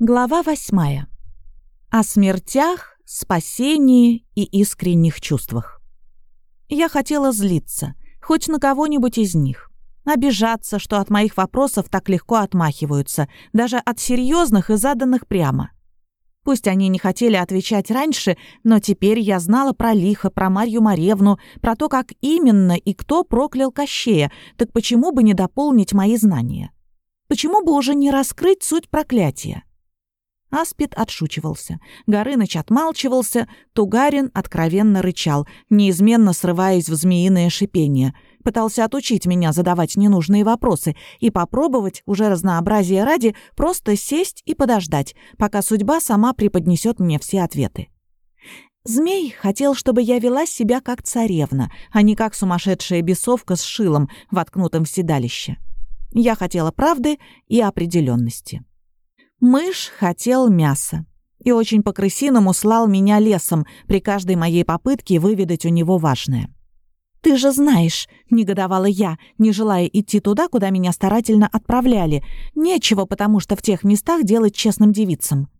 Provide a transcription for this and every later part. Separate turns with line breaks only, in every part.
Глава восьмая. О смертях, спасении и искренних чувствах. Я хотела злиться, хоть на кого-нибудь из них. Обижаться, что от моих вопросов так легко отмахиваются, даже от серьезных и заданных прямо. Пусть они не хотели отвечать раньше, но теперь я знала про Лиха, про Марью Маревну, про то, как именно и кто проклял Кощея, так почему бы не дополнить мои знания? Почему бы уже не раскрыть суть проклятия? Аспид отшучивался. Горыныч отмалчивался, Тугарин откровенно рычал, неизменно срываясь в змеиное шипение. Пытался отучить меня задавать ненужные вопросы и попробовать, уже разнообразие ради, просто сесть и подождать, пока судьба сама преподнесет мне все ответы. Змей хотел, чтобы я вела себя как царевна, а не как сумасшедшая бесовка с шилом, воткнутым в седалище. Я хотела правды и определенности. Мышь хотел мяса и очень по-крысиному слал меня лесом при каждой моей попытке выведать у него важное. «Ты же знаешь», — негодовала я, не желая идти туда, куда меня старательно отправляли. Нечего, потому что в тех местах делать честным девицам.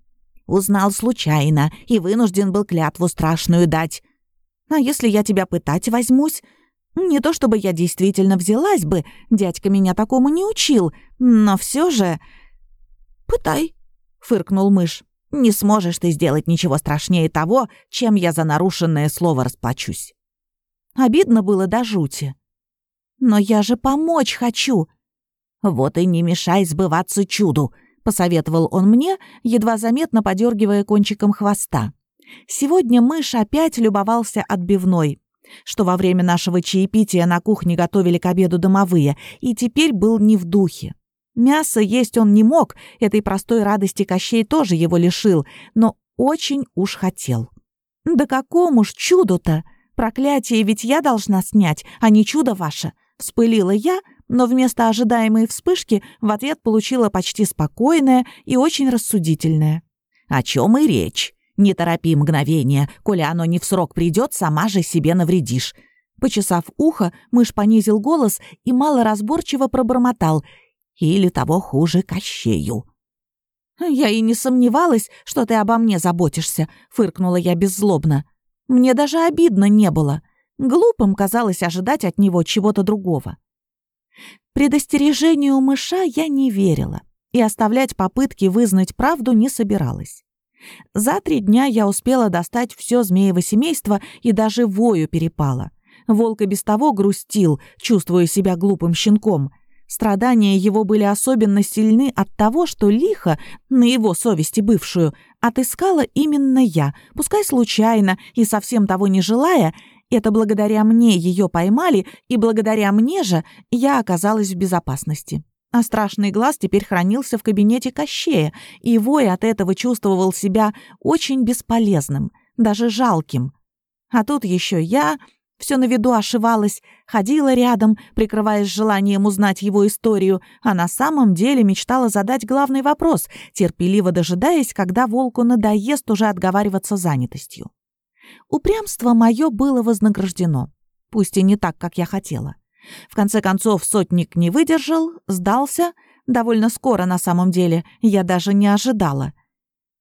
Узнал случайно и вынужден был клятву страшную дать. А если я тебя пытать возьмусь? Не то чтобы я действительно взялась бы, дядька меня такому не учил, но все же... «Пытай», — фыркнул мышь. «Не сможешь ты сделать ничего страшнее того, чем я за нарушенное слово расплачусь». Обидно было до жути. «Но я же помочь хочу!» «Вот и не мешай сбываться чуду», — посоветовал он мне, едва заметно подергивая кончиком хвоста. Сегодня мышь опять любовался отбивной, что во время нашего чаепития на кухне готовили к обеду домовые, и теперь был не в духе. Мясо есть он не мог, этой простой радости Кощей тоже его лишил, но очень уж хотел. «Да какому ж чуду-то!» Проклятие ведь я должна снять, а не чудо ваше!» Вспылила я, но вместо ожидаемой вспышки в ответ получила почти спокойное и очень рассудительное. «О чем и речь? Не торопи мгновение, коли оно не в срок придет, сама же себе навредишь». Почесав ухо, мышь понизил голос и малоразборчиво пробормотал. «Или того хуже Кощею». «Я и не сомневалась, что ты обо мне заботишься», — фыркнула я беззлобно. Мне даже обидно не было. Глупым казалось ожидать от него чего-то другого. Предостережению мыша я не верила и оставлять попытки вызнать правду не собиралась. За три дня я успела достать все змеево семейство и даже вою перепала. Волк и без того грустил, чувствуя себя глупым щенком — Страдания его были особенно сильны от того, что лихо, на его совести бывшую, отыскала именно я, пускай случайно и совсем того не желая, это благодаря мне ее поймали, и благодаря мне же я оказалась в безопасности. А страшный глаз теперь хранился в кабинете Кощея, и Вой от этого чувствовал себя очень бесполезным, даже жалким. А тут еще я все на виду ошивалась, ходила рядом, прикрываясь желанием узнать его историю, а на самом деле мечтала задать главный вопрос, терпеливо дожидаясь, когда волку надоест уже отговариваться занятостью. Упрямство мое было вознаграждено, пусть и не так, как я хотела. В конце концов, сотник не выдержал, сдался, довольно скоро на самом деле, я даже не ожидала —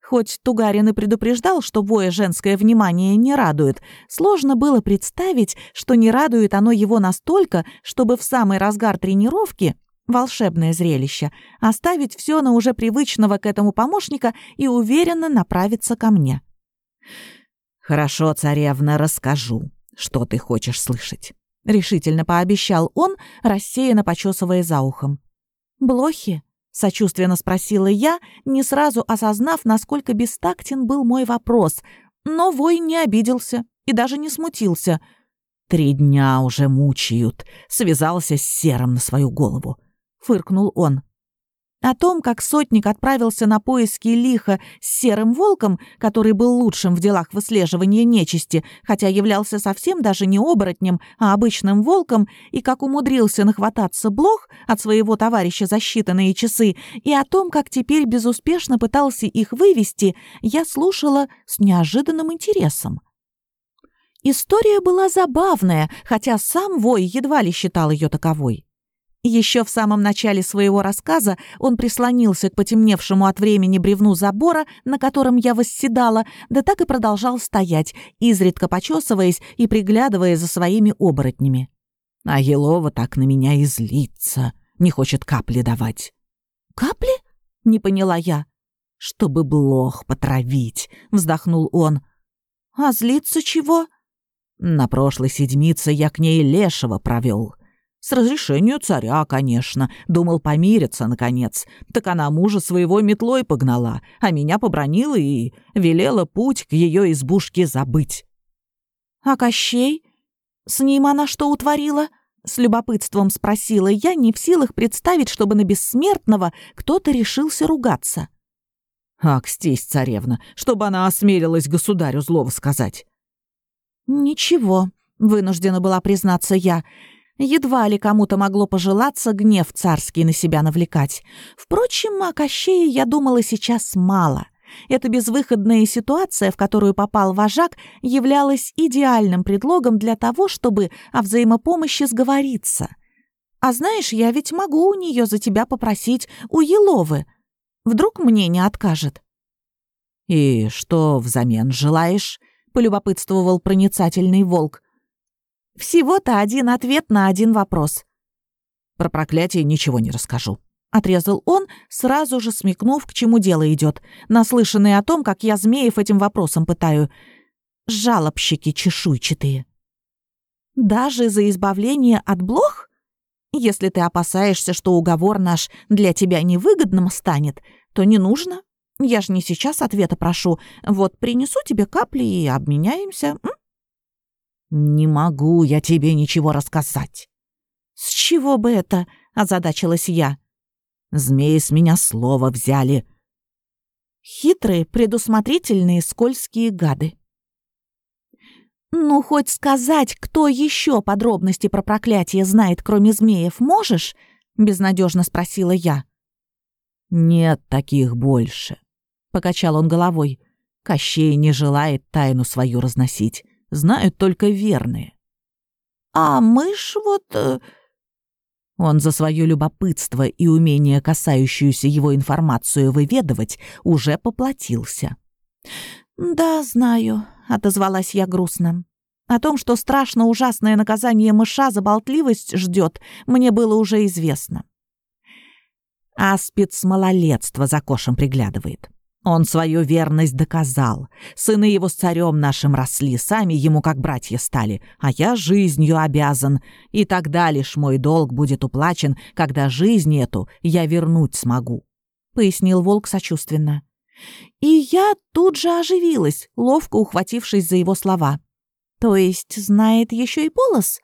Хоть Тугарин и предупреждал, что воя женское внимание не радует, сложно было представить, что не радует оно его настолько, чтобы в самый разгар тренировки волшебное зрелище, оставить все на уже привычного к этому помощника и уверенно направиться ко мне. «Хорошо, царевна, расскажу, что ты хочешь слышать», — решительно пообещал он, рассеянно почесывая за ухом. «Блохи?» Сочувственно спросила я, не сразу осознав, насколько бестактен был мой вопрос. Но вой не обиделся и даже не смутился. «Три дня уже мучают», — связался с серым на свою голову. Фыркнул он. О том, как сотник отправился на поиски лиха с серым волком, который был лучшим в делах выслеживания нечисти, хотя являлся совсем даже не оборотнем, а обычным волком, и как умудрился нахвататься блох от своего товарища за считанные часы, и о том, как теперь безуспешно пытался их вывести, я слушала с неожиданным интересом. История была забавная, хотя сам Вой едва ли считал ее таковой. Еще в самом начале своего рассказа он прислонился к потемневшему от времени бревну забора, на котором я восседала, да так и продолжал стоять, изредка почесываясь и приглядывая за своими оборотнями. А Елова так на меня и злится, не хочет капли давать. «Капли?» — не поняла я. «Чтобы блох потравить», — вздохнул он. «А злиться чего?» «На прошлой седмице я к ней лешего провел. С разрешения царя, конечно. Думал помириться, наконец. Так она мужа своего метлой погнала, а меня побронила и велела путь к ее избушке забыть. «А Кощей? С ним она что утворила?» С любопытством спросила я, не в силах представить, чтобы на бессмертного кто-то решился ругаться.
«Акстись, царевна, чтобы она осмелилась государю злого сказать».
«Ничего», — вынуждена была признаться я, — Едва ли кому-то могло пожелаться гнев царский на себя навлекать. Впрочем, о Кощее я думала сейчас мало. Эта безвыходная ситуация, в которую попал вожак, являлась идеальным предлогом для того, чтобы о взаимопомощи сговориться. А знаешь, я ведь могу у нее за тебя попросить у Еловы. Вдруг мне не откажет.
«И что взамен желаешь?» — полюбопытствовал проницательный волк.
Всего-то один ответ на один вопрос.
Про проклятие ничего не расскажу.
Отрезал он, сразу же смекнув, к чему дело идет, наслышанный о том, как я змеев этим вопросом пытаю. Жалобщики чешуйчатые. Даже за избавление от блох? Если ты опасаешься, что уговор наш для тебя невыгодным станет, то не нужно. Я ж не сейчас ответа прошу. Вот принесу тебе капли и обменяемся. М?
«Не могу я тебе ничего рассказать».
«С чего бы это?» — озадачилась я.
«Змеи с меня слово взяли».
Хитрые, предусмотрительные, скользкие гады. «Ну, хоть сказать, кто еще подробности про проклятие знает, кроме змеев, можешь?» — безнадежно спросила я.
«Нет таких больше», — покачал он головой. «Кощей не желает тайну свою разносить знают только верные.
А мышь вот... Э,
Он за свое любопытство и умение, касающуюся его информацию, выведывать, уже поплатился.
«Да, знаю», — отозвалась я грустно. О том, что страшно ужасное наказание мыша за болтливость ждет, мне было уже известно.
Аспид с малолетства за кошем приглядывает. Он свою верность доказал. Сыны его с царем нашим росли, сами ему как братья стали, а я жизнью обязан. И тогда лишь мой долг будет уплачен, когда жизнь эту я вернуть смогу», — пояснил волк сочувственно.
И я тут же оживилась, ловко ухватившись за его слова. «То есть знает еще и Полос?»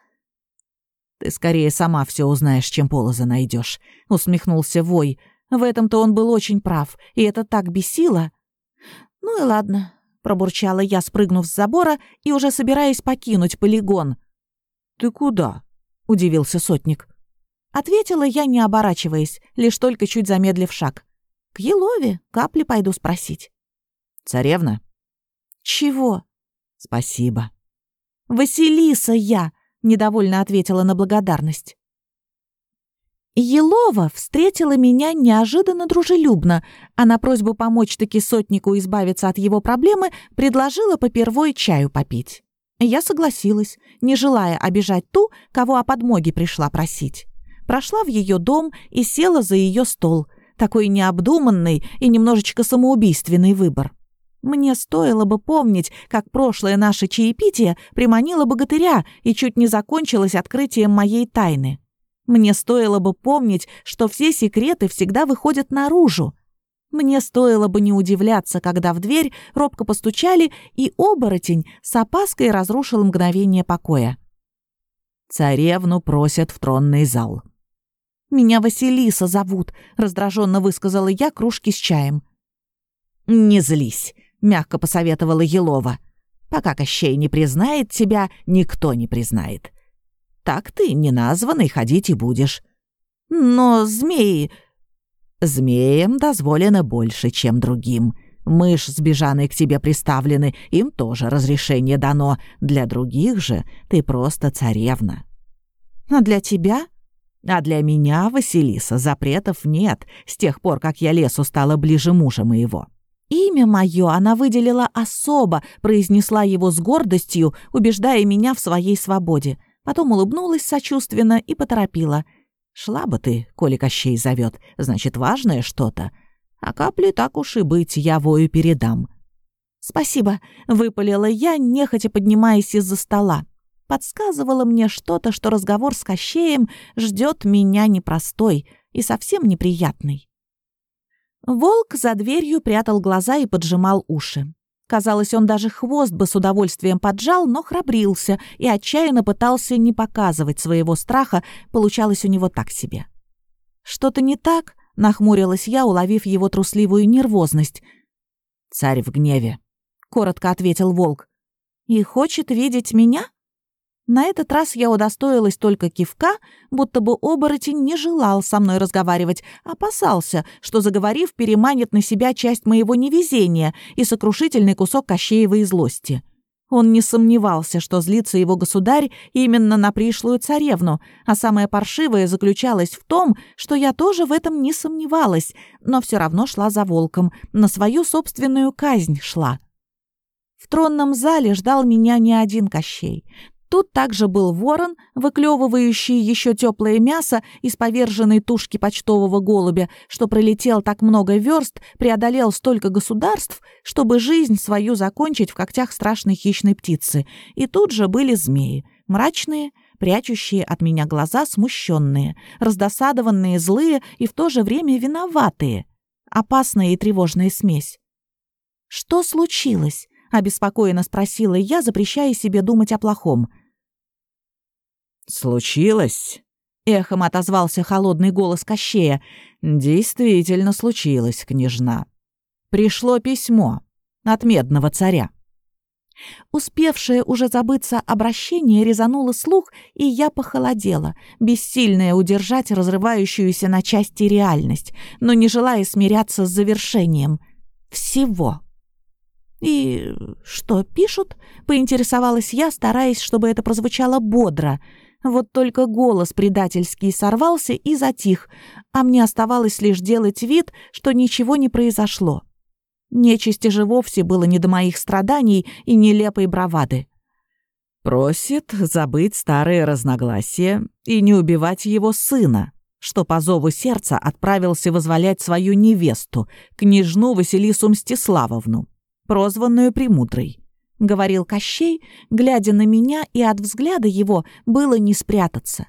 «Ты скорее сама все узнаешь, чем Полоза найдешь», — усмехнулся Вой, — в этом-то он был очень прав, и это так бесило. «Ну и ладно», — пробурчала я, спрыгнув с забора и уже собираясь покинуть полигон. «Ты куда?» — удивился сотник.
Ответила я, не оборачиваясь, лишь только чуть замедлив шаг. «К Елове капли пойду спросить».
«Царевна?»
«Чего?»
«Спасибо».
«Василиса я!» — недовольно ответила на благодарность. Елова встретила меня неожиданно дружелюбно, а на просьбу помочь таки сотнику избавиться от его проблемы предложила попервой чаю попить. Я согласилась, не желая обижать ту, кого о подмоге пришла просить. Прошла в ее дом и села за ее стол. Такой необдуманный и немножечко самоубийственный выбор. Мне стоило бы помнить, как прошлое наше чаепитие приманило богатыря и чуть не закончилось открытием моей тайны. Мне стоило бы помнить, что все секреты всегда выходят наружу. Мне стоило бы не удивляться, когда в дверь робко постучали, и оборотень с опаской разрушил мгновение покоя.
«Царевну просят в тронный зал».
«Меня Василиса зовут», — раздраженно высказала я кружки с чаем.
«Не злись», — мягко посоветовала Елова. «Пока Кощей не признает тебя, никто не признает так ты, неназванный, ходить и будешь. Но змеи... Змеям дозволено больше, чем другим. Мышь с бежаной к тебе приставлены, им тоже разрешение дано. Для других же ты просто царевна.
А для тебя?
А для меня, Василиса, запретов нет, с тех пор, как я лесу стала ближе мужа моего.
Имя мое она выделила особо, произнесла его с гордостью, убеждая меня в своей свободе. Потом улыбнулась сочувственно и поторопила. «Шла бы ты, коли Кощей зовет, значит, важное что-то. А капли так уж и быть, я вою передам». «Спасибо», — выпалила я, нехотя поднимаясь из-за стола. Подсказывало мне что-то, что разговор с Кощеем ждет меня непростой и совсем неприятный. Волк за дверью прятал глаза и поджимал уши. Казалось, он даже хвост бы с удовольствием поджал, но храбрился и отчаянно пытался не показывать своего страха, получалось у него так себе. «Что-то не так?» — нахмурилась я, уловив его трусливую нервозность.
«Царь в гневе», — коротко ответил волк.
«И хочет видеть меня?» На этот раз я удостоилась только кивка, будто бы оборотень не желал со мной разговаривать, опасался, что, заговорив, переманит на себя часть моего невезения и сокрушительный кусок Кощеевой злости. Он не сомневался, что злится его государь именно на пришлую царевну, а самое паршивое заключалось в том, что я тоже в этом не сомневалась, но все равно шла за волком, на свою собственную казнь шла. В тронном зале ждал меня не один Кощей. Тут также был ворон, выклевывающий еще теплое мясо из поверженной тушки почтового голубя, что пролетел так много верст, преодолел столько государств, чтобы жизнь свою закончить в когтях страшной хищной птицы. И тут же были змеи, мрачные, прячущие от меня глаза смущенные, раздосадованные, злые и в то же время виноватые. Опасная и тревожная смесь. «Что случилось?» — обеспокоенно спросила я, запрещая себе думать о плохом.
«Случилось?» — эхом отозвался холодный голос Кощея. «Действительно случилось, княжна. Пришло письмо от медного царя».
Успевшее уже забыться обращение резануло слух, и я похолодела, бессильная удержать разрывающуюся на части реальность, но не желая смиряться с завершением. Всего. «И что пишут?» — поинтересовалась я, стараясь, чтобы это прозвучало бодро — вот только голос предательский сорвался и затих, а мне оставалось лишь делать вид, что ничего не произошло. Нечисти же вовсе было не до моих страданий и нелепой бравады.
«Просит забыть старые разногласия и не убивать его сына», что по зову сердца отправился возволять свою невесту, княжну Василису Мстиславовну, прозванную Премудрой. — говорил Кощей, глядя на меня, и от взгляда его было не спрятаться.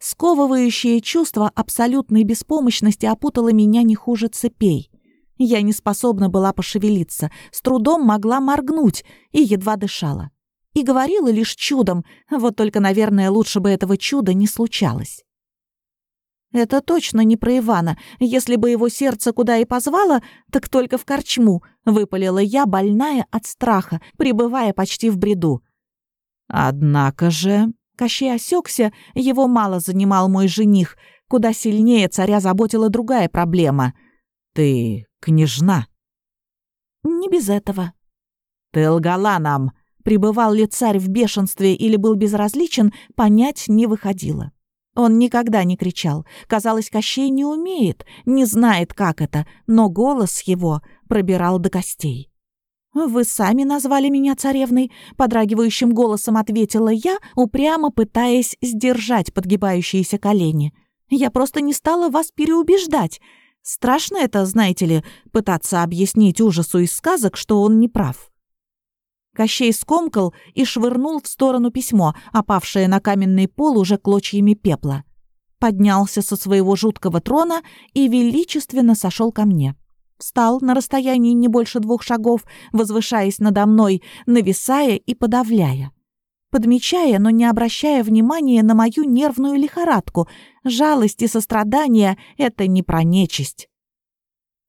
Сковывающее чувство абсолютной беспомощности опутало меня не хуже цепей. Я не способна была пошевелиться, с трудом могла моргнуть и едва дышала. И говорила лишь чудом, вот только, наверное, лучше бы этого чуда не случалось. Это точно не про Ивана. Если бы его сердце куда и позвало, так только в корчму, выпалила я, больная от страха, пребывая почти в бреду. Однако же,
Кощей осекся, его мало занимал мой жених, куда сильнее царя заботила другая проблема.
Ты княжна.
Не без этого.
Ты лгала нам.
Пребывал ли царь в бешенстве или был безразличен, понять не выходило. Он никогда не кричал. Казалось, Кощей не умеет, не знает, как это, но голос его пробирал до костей. «Вы сами назвали меня царевной», — подрагивающим голосом ответила я, упрямо пытаясь сдержать подгибающиеся колени. «Я просто не стала вас переубеждать. Страшно это, знаете ли, пытаться объяснить ужасу из сказок, что он не прав». Кощей скомкал и швырнул в сторону письмо, опавшее на каменный пол уже клочьями пепла. Поднялся со своего жуткого трона и величественно сошел ко мне. Встал на расстоянии не больше двух шагов, возвышаясь надо мной, нависая и подавляя. Подмечая, но не обращая внимания на мою нервную лихорадку. Жалость и сострадание — это не про нечисть.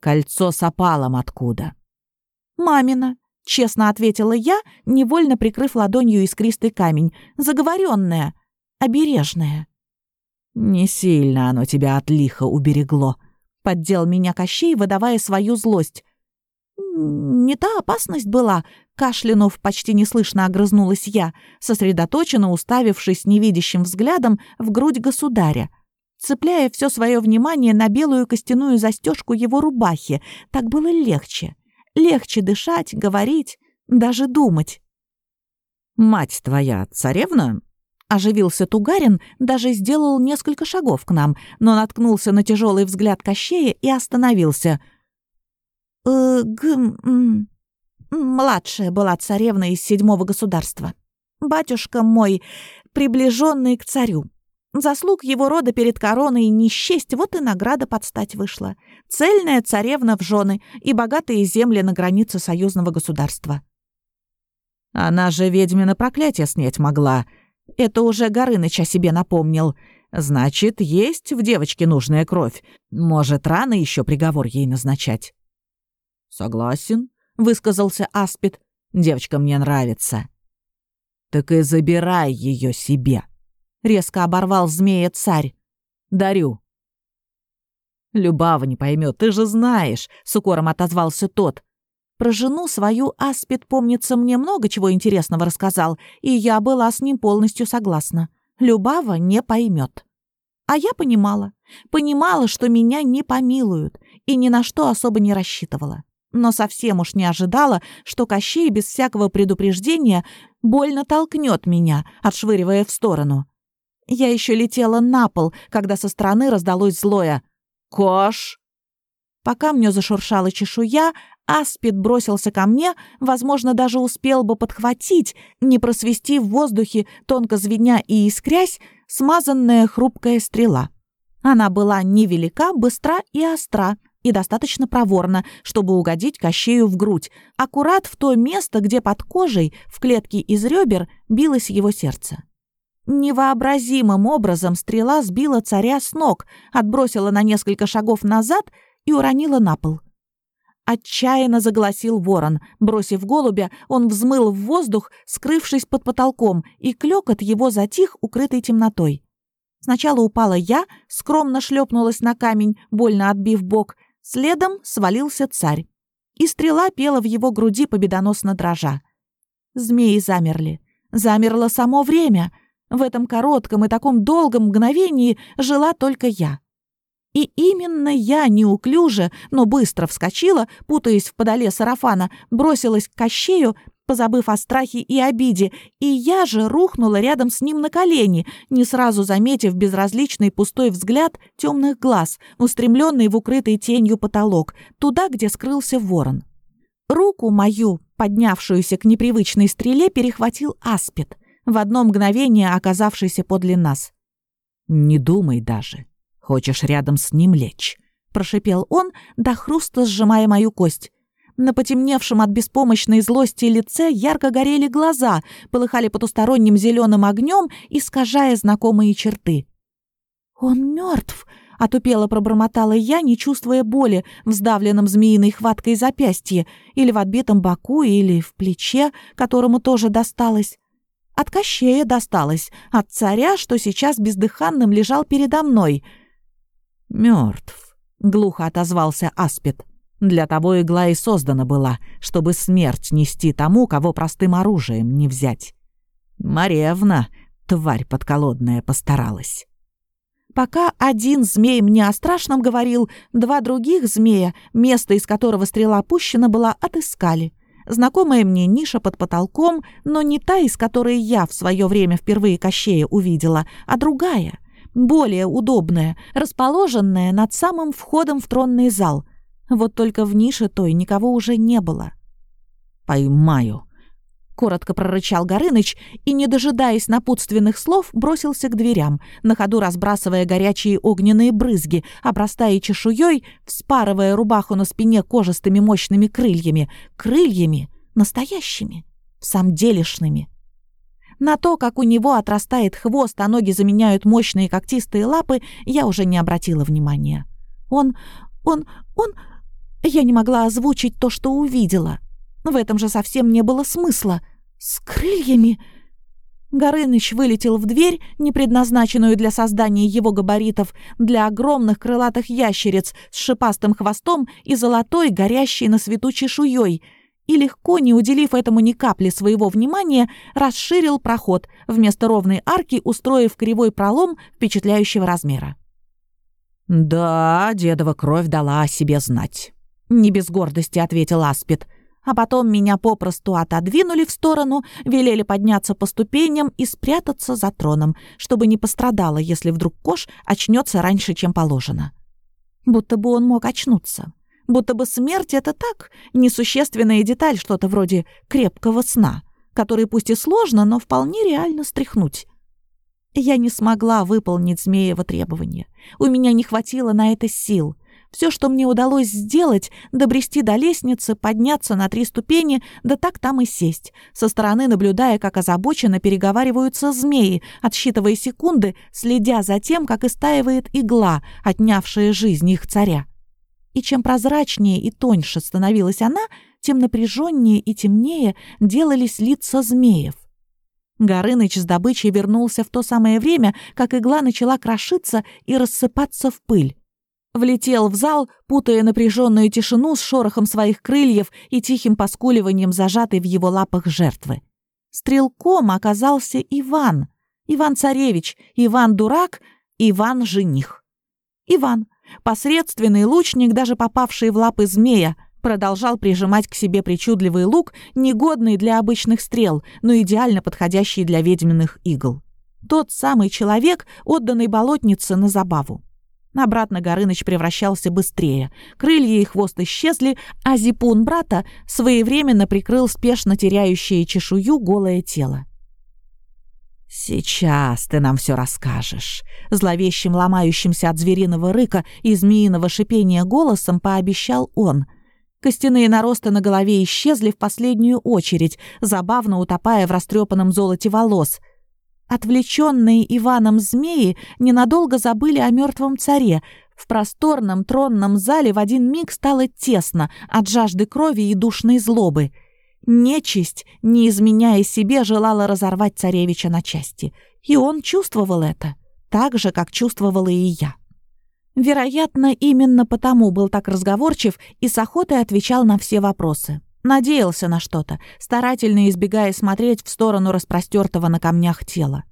Кольцо с опалом откуда?
«Мамина», честно ответила я, невольно прикрыв ладонью искристый камень. Заговоренная, обережная.
Не сильно оно тебя от лиха уберегло, поддел меня Кощей, выдавая свою злость.
Не та опасность была, кашлянув почти неслышно огрызнулась я, сосредоточенно уставившись невидящим взглядом в грудь государя. цепляя все свое внимание на белую костяную застежку его рубахи. Так было легче. Легче дышать, говорить, даже думать.
«Мать твоя царевна?»
Оживился Тугарин, даже сделал несколько шагов к нам, но наткнулся на тяжелый взгляд Кощея и остановился. «Э, г младшая была царевна из седьмого государства. Батюшка мой, приближенный к царю. Заслуг его рода перед короной не счесть, вот и награда подстать вышла. Цельная царевна в жены и богатые земли на границе союзного государства.
Она же ведьмина проклятие снять могла. Это уже Горыныч о себе напомнил. Значит, есть в девочке нужная кровь. Может, рано еще приговор ей назначать.
«Согласен», — высказался Аспид.
«Девочка мне нравится». «Так и забирай ее себе», — резко оборвал змея царь. «Дарю».
«Любава не поймет, ты же знаешь», — с укором отозвался тот. Про жену свою Аспид, помнится, мне много чего интересного рассказал, и я была с ним полностью согласна. Любава не поймет. А я понимала. Понимала, что меня не помилуют, и ни на что особо не рассчитывала. Но совсем уж не ожидала, что Кощей без всякого предупреждения больно толкнет меня, отшвыривая в сторону. Я еще летела на пол, когда со стороны раздалось злое «Кош!». Пока мне зашуршала чешуя, Аспид бросился ко мне, возможно, даже успел бы подхватить, не просвести в воздухе, тонко звеня и искрясь, смазанная хрупкая стрела. Она была невелика, быстра и остра, и достаточно проворна, чтобы угодить Кощею в грудь, аккурат в то место, где под кожей, в клетке из ребер, билось его сердце. Невообразимым образом стрела сбила царя с ног, отбросила на несколько шагов назад и уронила на пол. Отчаянно загласил ворон. Бросив голубя, он взмыл в воздух, скрывшись под потолком, и клёкот его затих, укрытой темнотой. Сначала упала я, скромно шлепнулась на камень, больно отбив бок. Следом свалился царь. И стрела пела в его груди победоносно дрожа. Змеи замерли. Замерло само время. В этом коротком и таком долгом мгновении жила только я. И именно я неуклюже, но быстро вскочила, путаясь в подоле сарафана, бросилась к Кощею, позабыв о страхе и обиде, и я же рухнула рядом с ним на колени, не сразу заметив безразличный пустой взгляд темных глаз, устремленный в укрытый тенью потолок, туда, где скрылся ворон. Руку мою, поднявшуюся к непривычной стреле, перехватил аспид, в одно мгновение оказавшийся подле нас.
«Не думай даже», «Хочешь рядом с ним лечь?» — прошипел он, до хруста сжимая мою кость.
На потемневшем от беспомощной злости лице ярко горели глаза, полыхали потусторонним зеленым огнем, искажая знакомые черты. «Он мертв!» — отупело пробормотала я, не чувствуя боли в сдавленном змеиной хваткой запястье, или в отбитом боку, или в плече, которому тоже досталось. От Кощея досталось, от царя, что сейчас бездыханным лежал передо мной —
Мертв, глухо отозвался Аспид. «Для того игла и создана была, чтобы смерть нести тому, кого простым оружием не взять. Маревна, тварь подколодная, постаралась».
Пока один змей мне о страшном говорил, два других змея, место из которого стрела пущена была, отыскали. Знакомая мне ниша под потолком, но не та, из которой я в свое время впервые Кощея увидела, а другая — более удобная, расположенная над самым входом в тронный зал. Вот только в нише той никого уже не было.
«Поймаю», —
коротко прорычал Горыныч и, не дожидаясь напутственных слов, бросился к дверям, на ходу разбрасывая горячие огненные брызги, обрастая чешуей, вспарывая рубаху на спине кожистыми мощными крыльями. Крыльями настоящими, самделишными. На то, как у него отрастает хвост, а ноги заменяют мощные когтистые лапы, я уже не обратила внимания. Он... он... он... Я не могла озвучить то, что увидела. В этом же совсем не было смысла. С крыльями... Горыныч вылетел в дверь, не предназначенную для создания его габаритов, для огромных крылатых ящериц с шипастым хвостом и золотой, горящей на свету чешуей — и легко, не уделив этому ни капли своего внимания, расширил проход, вместо ровной арки устроив кривой пролом впечатляющего размера.
«Да, дедова кровь дала о себе знать», — не без гордости ответил Аспид. А потом меня попросту отодвинули в сторону, велели подняться по ступеням и спрятаться за троном, чтобы не пострадало, если вдруг Кош очнется раньше, чем положено. Будто бы он мог очнуться. Будто бы смерть — это так, несущественная деталь, что-то вроде крепкого сна, который пусть и сложно, но вполне реально стряхнуть. Я не смогла выполнить змеево требование. У меня не хватило на это сил. Все, что мне удалось сделать, добрести до лестницы, подняться на три ступени, да так там и сесть, со стороны наблюдая, как озабоченно переговариваются змеи, отсчитывая секунды, следя за тем, как истаивает игла, отнявшая жизнь их царя. И чем прозрачнее и тоньше становилась она, тем напряженнее и темнее делались лица змеев. Горыныч с добычей вернулся в то самое время, как игла начала крошиться и рассыпаться в пыль. Влетел в зал, путая напряженную тишину с шорохом своих крыльев и тихим поскуливанием зажатой в его лапах жертвы. Стрелком оказался Иван. Иван-царевич, Иван-дурак, Иван-жених. Иван, посредственный лучник, даже попавший в лапы змея, продолжал прижимать к себе причудливый лук, негодный для обычных стрел, но идеально подходящий для ведьминых игл. Тот самый человек, отданный болотнице на забаву. Обратно Горыныч превращался быстрее. Крылья и хвост исчезли, а зипун брата своевременно прикрыл спешно теряющее чешую голое тело. «Сейчас ты нам все расскажешь», — зловещим ломающимся от звериного рыка и змеиного шипения голосом пообещал он — Костяные наросты на голове исчезли в последнюю очередь, забавно утопая в растрепанном золоте волос. Отвлеченные Иваном змеи ненадолго забыли о мертвом царе. В просторном тронном зале в один миг стало тесно от жажды крови и душной злобы. Нечисть, не изменяя себе, желала разорвать царевича на части. И он чувствовал это, так же, как чувствовала и я. Вероятно, именно потому был так разговорчив и с охотой отвечал на все вопросы. Надеялся на что-то, старательно избегая смотреть в сторону распростертого на камнях тела.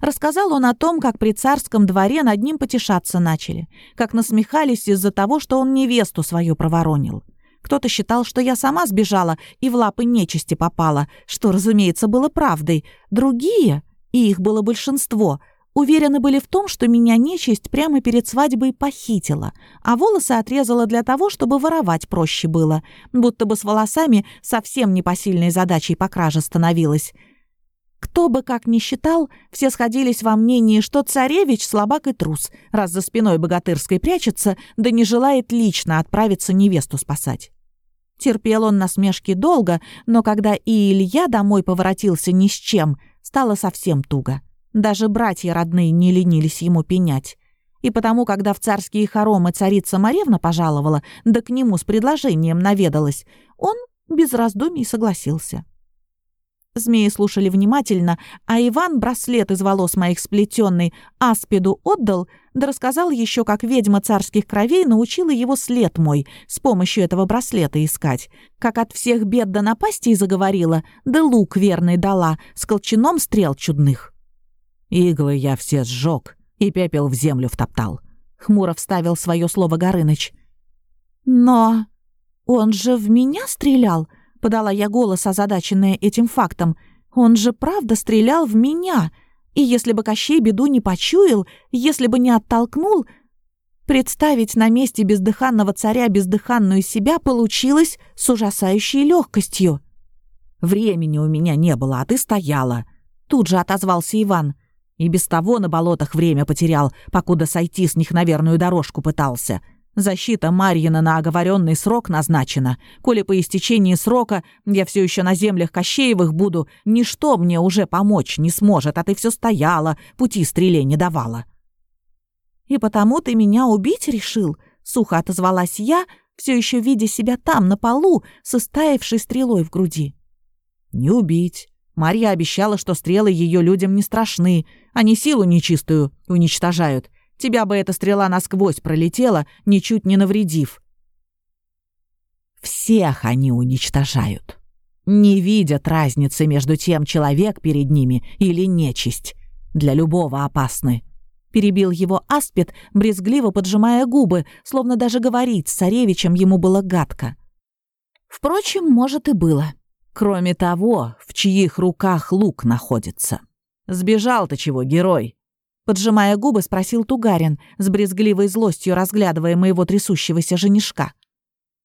Рассказал он о том, как при царском дворе над ним потешаться начали, как насмехались из-за того, что он невесту свою проворонил. Кто-то считал, что я сама сбежала и в лапы нечисти попала, что, разумеется, было правдой. Другие, и их было большинство — Уверены были в том, что меня нечисть прямо перед свадьбой похитила, а волосы отрезала для того, чтобы воровать проще было, будто бы с волосами совсем непосильной задачей по краже становилась. Кто бы как ни считал, все сходились во мнении, что царевич слабак и трус, раз за спиной богатырской прячется, да не желает лично отправиться невесту спасать. Терпел он насмешки долго, но когда и Илья домой поворотился ни с чем, стало совсем туго. Даже братья родные не ленились ему пенять. И потому, когда в царские хоромы царица Маревна пожаловала, да к нему с предложением наведалась, он без раздумий согласился. Змеи слушали внимательно, а Иван браслет из волос моих сплетенный аспиду отдал, да рассказал еще, как ведьма царских кровей научила его след мой с помощью этого браслета искать, как от всех бед до напастей заговорила, да лук верный дала с колчаном стрел чудных. Иглы я все сжег и пепел в землю втоптал. Хмуро вставил свое слово Горыныч. «Но он же в меня стрелял?» — подала я голос, озадаченная этим фактом. «Он же правда стрелял в меня. И если бы Кощей беду не почуял, если бы не оттолкнул, представить на месте бездыханного царя бездыханную себя получилось с ужасающей легкостью». «Времени у меня не было, а ты стояла», — тут же отозвался Иван. — и без того на болотах время потерял, покуда сойти с них на верную дорожку пытался. Защита Марьина на оговоренный срок назначена. Коли по истечении срока я все еще на землях Кощеевых буду, ничто мне уже помочь не сможет, а ты все стояла, пути стреле не давала». «И потому ты меня убить решил?» — сухо отозвалась я, все еще видя себя там, на полу, с истаившей стрелой в груди. «Не убить. Марья обещала, что стрелы ее людям не страшны, они силу нечистую уничтожают. Тебя бы эта стрела насквозь пролетела, ничуть не навредив. Всех они уничтожают. Не видят разницы между тем, человек перед ними или нечисть. Для любого опасны.
перебил его аспид, брезгливо поджимая губы, словно даже говорить с царевичем ему было гадко. Впрочем, может и было. Кроме того, в чьих руках лук находится. «Сбежал-то чего, герой?» Поджимая губы, спросил Тугарин, с брезгливой злостью разглядывая моего трясущегося женишка.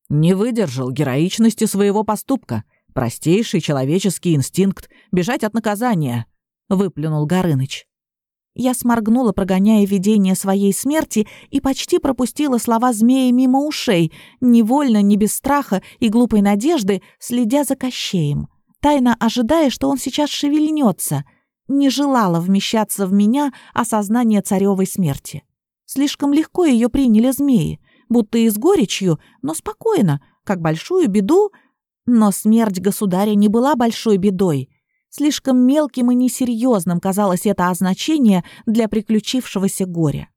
«Не выдержал героичности своего поступка. Простейший человеческий инстинкт — бежать от наказания», — выплюнул Горыныч. Я сморгнула, прогоняя видение своей смерти, и почти пропустила слова змея мимо ушей, невольно, не без страха и глупой надежды, следя за Кощеем, тайно ожидая, что он сейчас шевельнется. Не желала вмещаться в меня осознание царевой смерти. Слишком легко ее приняли змеи, будто и с горечью, но спокойно, как большую беду. Но смерть государя не была большой бедой — Слишком мелким и несерьезным казалось это означение для приключившегося горя.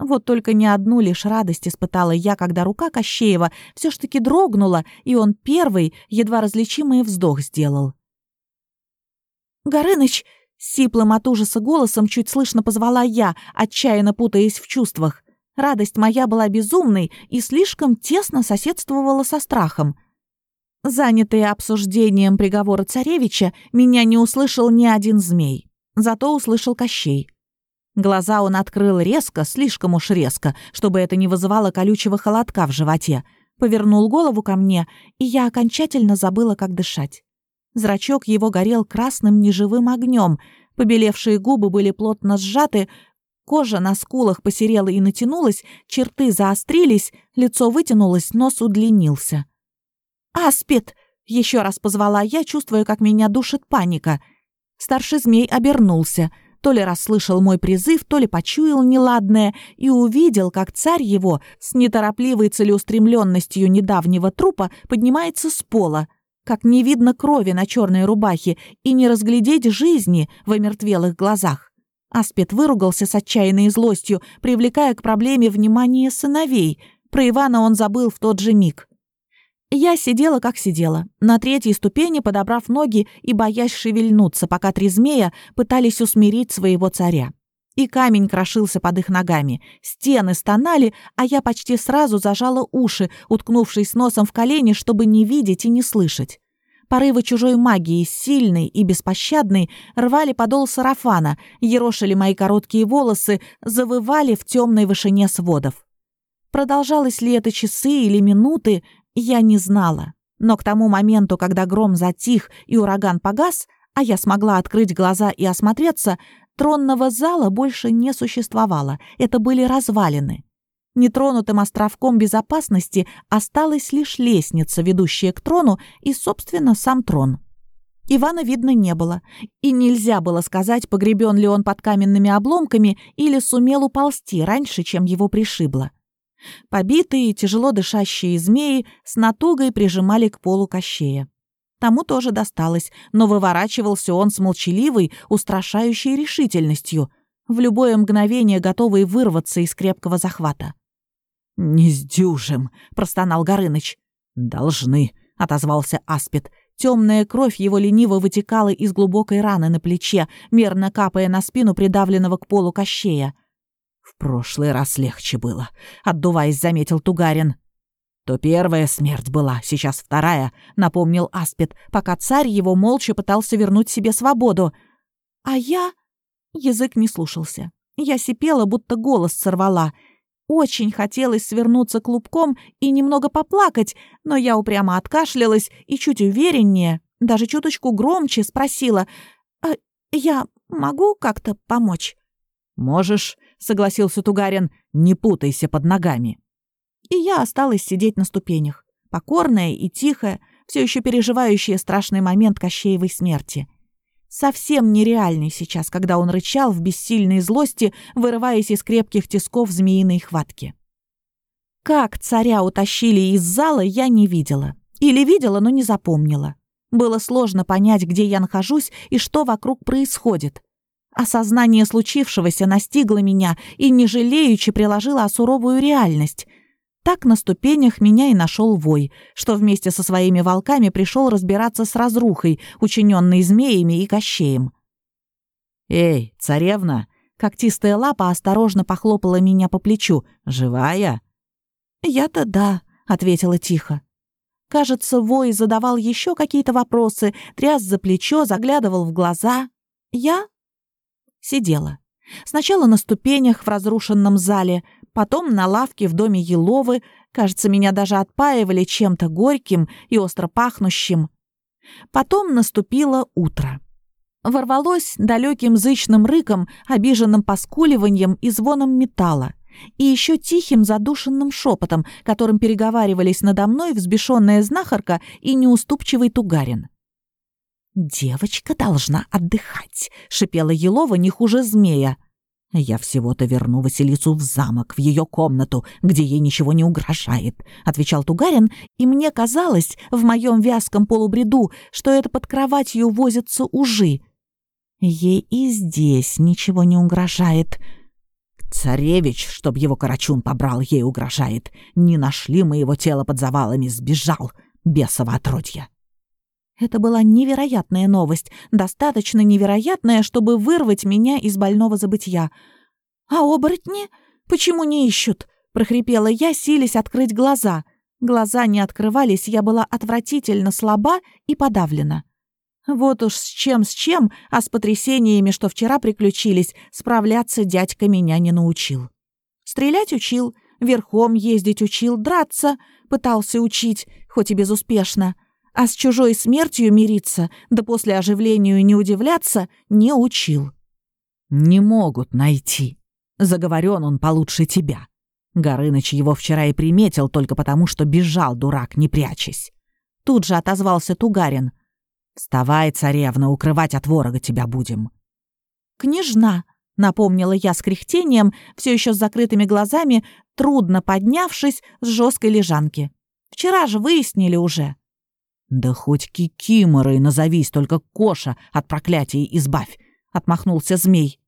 Вот только не одну лишь радость испытала я, когда рука Кощеева все ж таки дрогнула, и он первый, едва различимый вздох сделал. «Горыныч!» — сиплым от ужаса голосом чуть слышно позвала я, отчаянно путаясь в чувствах. Радость моя была безумной и слишком тесно соседствовала со страхом. Занятый обсуждением приговора царевича, меня не услышал ни один змей. Зато услышал Кощей. Глаза он открыл резко, слишком уж резко, чтобы это не вызывало колючего холодка в животе. Повернул голову ко мне, и я окончательно забыла, как дышать. Зрачок его горел красным неживым огнем, побелевшие губы были плотно сжаты, кожа на скулах посерела и натянулась, черты заострились, лицо вытянулось, нос удлинился. «Аспид!» — еще раз позвала я, чувствуя, как меня душит паника. Старший змей обернулся, то ли расслышал мой призыв, то ли почуял неладное и увидел, как царь его с неторопливой целеустремленностью недавнего трупа поднимается с пола, как не видно крови на черной рубахе и не разглядеть жизни в омертвелых глазах. Аспид выругался с отчаянной злостью, привлекая к проблеме внимание сыновей. Про Ивана он забыл в тот же миг. Я сидела, как сидела, на третьей ступени, подобрав ноги и боясь шевельнуться, пока три змея пытались усмирить своего царя. И камень крошился под их ногами, стены стонали, а я почти сразу зажала уши, уткнувшись носом в колени, чтобы не видеть и не слышать. Порывы чужой магии, сильной и беспощадной, рвали подол сарафана, ерошили мои короткие волосы, завывали в темной вышине сводов. Продолжалось ли это часы или минуты, я не знала. Но к тому моменту, когда гром затих и ураган погас, а я смогла открыть глаза и осмотреться, тронного зала больше не существовало. Это были развалины. Нетронутым островком безопасности осталась лишь лестница, ведущая к трону, и, собственно, сам трон. Ивана видно не было, и нельзя было сказать, погребен ли он под каменными обломками или сумел уползти раньше, чем его пришибло. Побитые, тяжело дышащие змеи с натугой прижимали к полу кощея. Тому тоже досталось, но выворачивался он с молчаливой, устрашающей решительностью, в любое мгновение готовый вырваться из крепкого захвата. «Не сдюжим», — простонал Горыныч. «Должны», — отозвался Аспид. Темная кровь его лениво вытекала из глубокой раны на плече, мерно капая на спину придавленного к полу кощея прошлый раз легче было», — отдуваясь, заметил Тугарин. «То первая смерть была, сейчас вторая», — напомнил Аспид, пока царь его молча пытался вернуть себе свободу. А я... Язык не слушался. Я сипела, будто голос сорвала. Очень хотелось свернуться клубком и немного поплакать, но я упрямо откашлялась и чуть увереннее, даже чуточку громче спросила, «А я могу как-то помочь?» «Можешь», согласился Тугарин, не путайся под ногами. И я осталась сидеть на ступенях, покорная и тихая, все еще переживающая страшный момент Кощеевой смерти. Совсем нереальный сейчас, когда он рычал в бессильной злости, вырываясь из крепких тисков змеиной хватки. Как царя утащили из зала, я не видела. Или видела, но не запомнила. Было сложно понять, где я нахожусь и что вокруг происходит. Осознание случившегося настигло меня и, не приложило суровую реальность. Так на ступенях меня и нашел вой, что вместе со своими волками пришел разбираться с разрухой, учиненной змеями и кощеем. «Эй, царевна!» Когтистая лапа осторожно похлопала меня по плечу. «Живая?» «Я-то да», — ответила тихо. Кажется, Вой задавал еще какие-то вопросы, тряс за плечо, заглядывал в глаза. Я сидела. Сначала на ступенях в разрушенном зале, потом на лавке в доме Еловы. Кажется, меня даже отпаивали чем-то горьким и остро пахнущим. Потом наступило утро. Ворвалось далеким зычным рыком, обиженным поскуливанием и звоном металла и еще тихим задушенным шепотом, которым переговаривались надо мной взбешенная знахарка и неуступчивый тугарин. «Девочка должна отдыхать», — шипела Елова не хуже змея. «Я всего-то верну Василису в замок, в ее комнату, где ей ничего не угрожает», — отвечал Тугарин, и мне казалось в моем вязком полубреду, что это под кроватью возятся ужи. Ей и здесь ничего не угрожает. Царевич, чтоб его Карачун побрал, ей угрожает. Не нашли мы его тело под завалами, сбежал. Бесово отродье. Это была невероятная новость, достаточно невероятная, чтобы вырвать меня из больного забытья. «А оборотни? Почему не ищут?» — прохрипела я, силясь открыть глаза. Глаза не открывались, я была отвратительно слаба и подавлена. Вот уж с чем с чем, а с потрясениями, что вчера приключились, справляться дядька меня не научил. Стрелять учил, верхом ездить учил, драться пытался учить, хоть и безуспешно. А с чужой смертью мириться, да после оживлению не удивляться, не учил.
«Не могут найти», — заговорен он получше тебя. Горыныч его вчера и приметил только потому, что бежал дурак, не прячась.
Тут же отозвался Тугарин —
«Вставай, царевна, укрывать от ворога тебя будем».
«Княжна», — напомнила я с кряхтением, все еще с закрытыми глазами, трудно поднявшись с жесткой лежанки. «Вчера же выяснили уже».
«Да хоть кикиморой назовись, только Коша от проклятия избавь», — отмахнулся змей.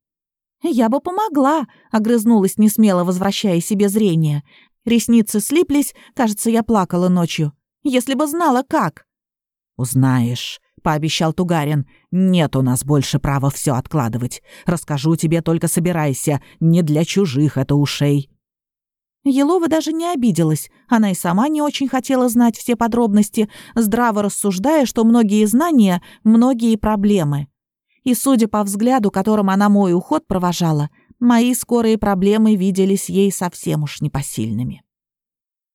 «Я бы помогла», — огрызнулась несмело, возвращая себе зрение. Ресницы слиплись, кажется, я плакала ночью. «Если бы знала, как».
«Узнаешь», пообещал Тугарин. «Нет у нас больше права все откладывать. Расскажу тебе, только собирайся. Не для чужих это ушей».
Елова даже не обиделась. Она и сама не очень хотела знать все подробности, здраво рассуждая, что многие знания — многие проблемы. И, судя по взгляду, которым она мой уход провожала, мои скорые проблемы виделись ей совсем уж непосильными.